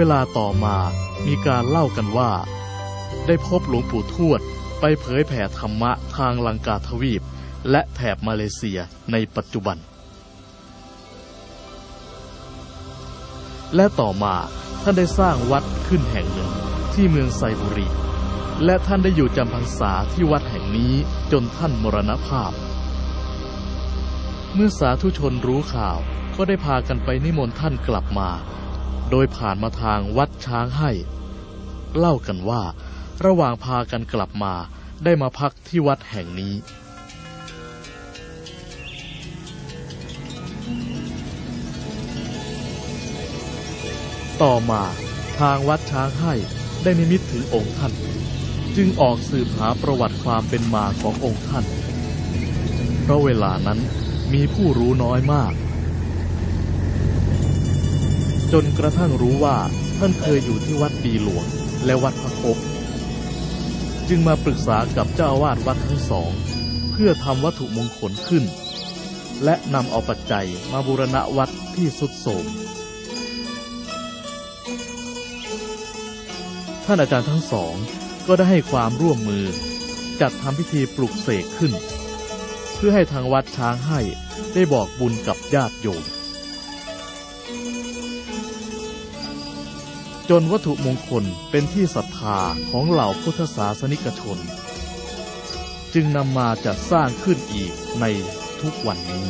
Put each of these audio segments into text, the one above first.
เวลาต่อมามีการเล่ากันว่า ได้พบหลวงปู่ทวดไปเผยแผ่ธรรมะทางลังกาทวีป และแถบมาเลเซียในปัจจุบัน และต่อมาท่านได้สร้างวัดขึ้นแห่งหนึ่งที่เมืองไซบุรี และท่านได้อยู่จำพรรษาที่วัดแห่งนี้จนท่านมรณภาพ เมื่อสาธุชนรู้ข่าวก็ได้พากันไปนิมนต์ท่านกลับมา โดยผ่านมาทางวัดช้างให้ เล่ากันว่า ระหว่างพากันกลับมาได้มาพักที่วัดแห่งนี้ ต่อมาทางวัดช้างให้ได้นิมิตถึงองค์ท่าน จึงออกสืบหาประวัติความเป็นมาขององค์ท่าน เพราะเวลานั้นมีผู้รู้น้อยมาก จนกระทั่งรู้ว่าท่านเคยอยู่ที่วัดปีหลวงและวัดพระคบจึงมาปรึกษากับเจ้าอาวาสวัดทั้งสอง เพื่อทำวัตถุมงคลขึ้น และนำเอาปัจจัยมาบูรณะวัดที่สุดโทรมท่านอาจารย์ทั้งสองก็ได้ให้ความร่วมมือ จัดทำพิธีปลุกเสกขึ้น เพื่อให้ทางวัดช้างให้ได้บอกบุญกับญาติโยม จนวัตถุมงคลเป็นที่ศรัทธาของเหล่าพุทธศาสนิกชน จึงนำมาจัดสร้างขึ้นอีกในทุกวันนี้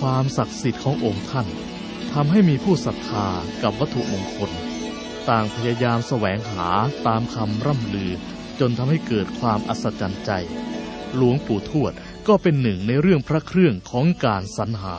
ความศักดิ์สิทธิ์ขององค์ท่านทำให้มีผู้ศรัทธากับวัตถุมงคล ต่างพยายามแสวงหาตามคำร่ำลือ จนทำให้เกิดความอัศจรรย์ใจ หลวงปู่ทวดก็เป็นหนึ่งในเรื่องพระเครื่องของการสรรหา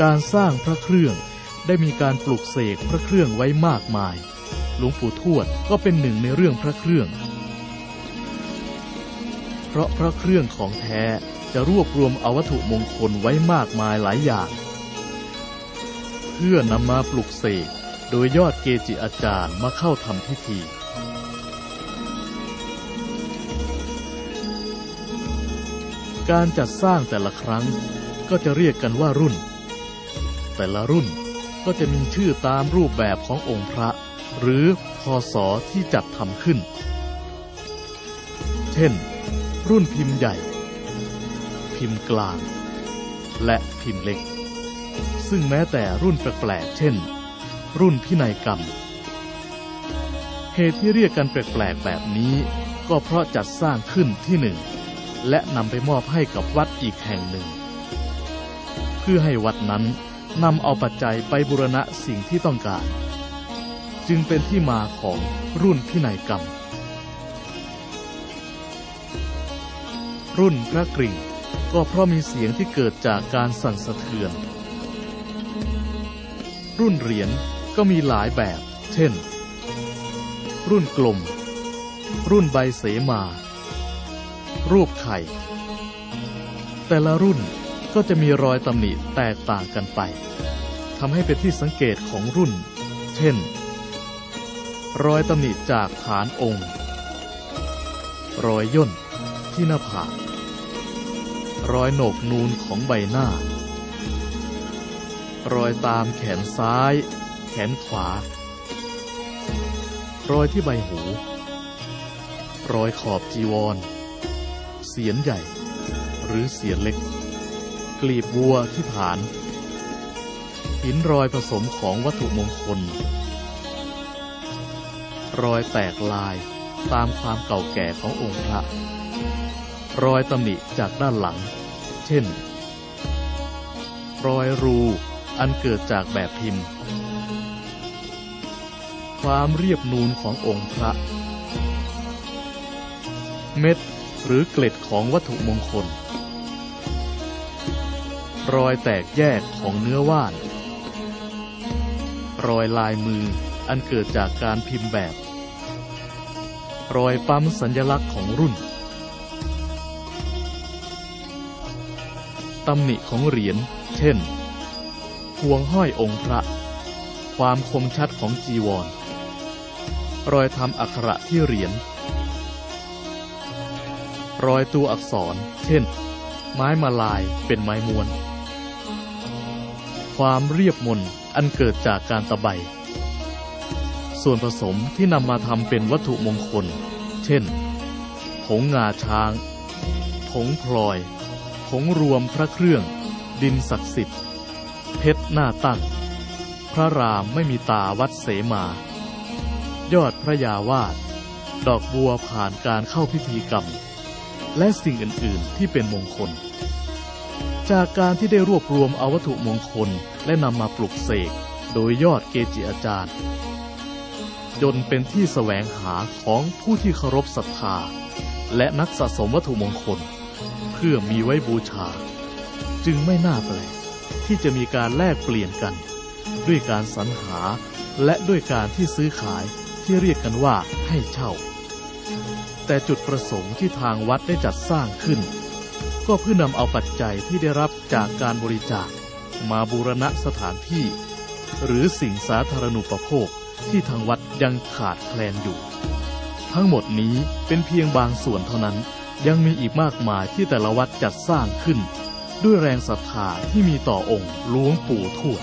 การสร้างพระเครื่องได้มีการปลูกเสกพระเครื่องไว้มากมาย หลวงปู่ทวดก็เป็นหนึ่งในเรื่องพระเครื่อง เพราะพระเครื่องของแท้จะรวบรวมเอาวัตถุมงคลไว้มากมายหลายอย่าง เพื่อนำมาปลุกเสกโดยยอดเกจิอาจารย์มาเข้าทำพิธี การจัดสร้างแต่ละครั้งก็จะเรียกกันว่ารุ่น แต่ละรุ่น ก็จะมีชื่อตามรูปแบบขององค์พระ หรือพศที่จัดทำขึ้น เช่น รุ่นพิมพ์ใหญ่ พิมพ์กลาง และพิมพ์เล็ก ซึ่งแม้แต่รุ่นแปลกๆเช่น รุ่นพินัยกรรม เหตุที่เรียกกันแปลกๆแบบนี้ ก็เพราะจัดสร้างขึ้นที่หนึ่งและนำไปมอบให้กับวัดอีกแห่งหนึ่ง เพื่อให้วัดนั้น นำเอาปัจจัยไปบูรณะสิ่งที่ต้องการ จึงเป็นที่มาของรุ่นพินัยกรรม รุ่นพระกริ่งก็เพราะมีเสียงที่เกิดจากการสั่นสะเทือน รุ่นเหรียญก็มีหลายแบบ เช่น รุ่นกลม รุ่นใบเสมา รูปไข่ แต่ละรุ่น ก็จะมีรอยตำหนิแตกต่างกันไปทำให้เป็นที่สังเกตของรุ่น เช่น รอยตำหนิจากฐานองค์ รอยย่นที่หน้าผากรอยโหนกนูนของใบหน้า รอยตามแขนซ้าย แขนขวา รอยที่ใบหู รอยขอบจีวร เสียนใหญ่ หรือเสียนเล็ก กลีบบัวที่ฐาน หินรอยผสมของวัตถุมงคล รอยแตกลายตามความเก่าแก่ขององค์พระ รอยตำหนิจากด้านหลัง เช่น รอยรูอันเกิดจากแบบพิมพ์ ความเรียบนูนขององค์พระ เม็ดหรือเกล็ดของวัตถุมงคล รอยแตกแยกของเนื้อว่าน รอยลายมืออันเกิดจากการพิมพ์แบบ รอยปั๊มสัญลักษณ์ของรุ่นตำหนิของเหรียญ เช่น พวงห้อยองค์พระ ความคมชัดของจีวร รอยทำอักขระที่เหรียญ รอยตัวอักษร เช่น ไม้มาลายเป็นไม้ม้วน ความเรียบมนอันเกิดจากการตะไบ ส่วนผสมที่นำมาทำเป็นวัตถุมงคล เช่น ผงงาช้าง ผงพลอย ผงรวมพระเครื่อง ดินศักดิ์สิทธิ์ เพชรหน้าตั้ง พระรามไม่มีตาวัดเสมา ยอดพระยาวาด ดอกบัวผ่านการเข้าพิธีกรรม และสิ่งอื่น ๆ ที่เป็นมงคล จากการที่ได้รวบรวมเอาวัตถุมงคลและนำมาปลุกเสกโดยยอดเกจิอาจารย์ จนเป็นที่แสวงหาของผู้ที่เคารพศรัทธา และนักสะสมวัตถุมงคล เพื่อมีไว้บูชา จึงไม่น่าแปลกที่จะมีการแลกเปลี่ยนกัน ด้วยการสรรหาและด้วยการที่ซื้อขายที่เรียกกันว่าให้เช่า แต่จุดประสงค์ที่ทางวัดได้จัดสร้างขึ้น ก็เพื่อนำเอาปัจจัยที่ได้รับจากการบริจาค มาบูรณะสถานที่ หรือสิ่งสาธารณูปโภคที่ทางวัดยังขาดแคลนอยู่ ทั้งหมดนี้เป็นเพียงบางส่วนเท่านั้นยังมีอีกมากมายที่แต่ละวัดจัดสร้างขึ้น ด้วยแรงศรัทธาที่มีต่อองค์หลวงปู่ทวด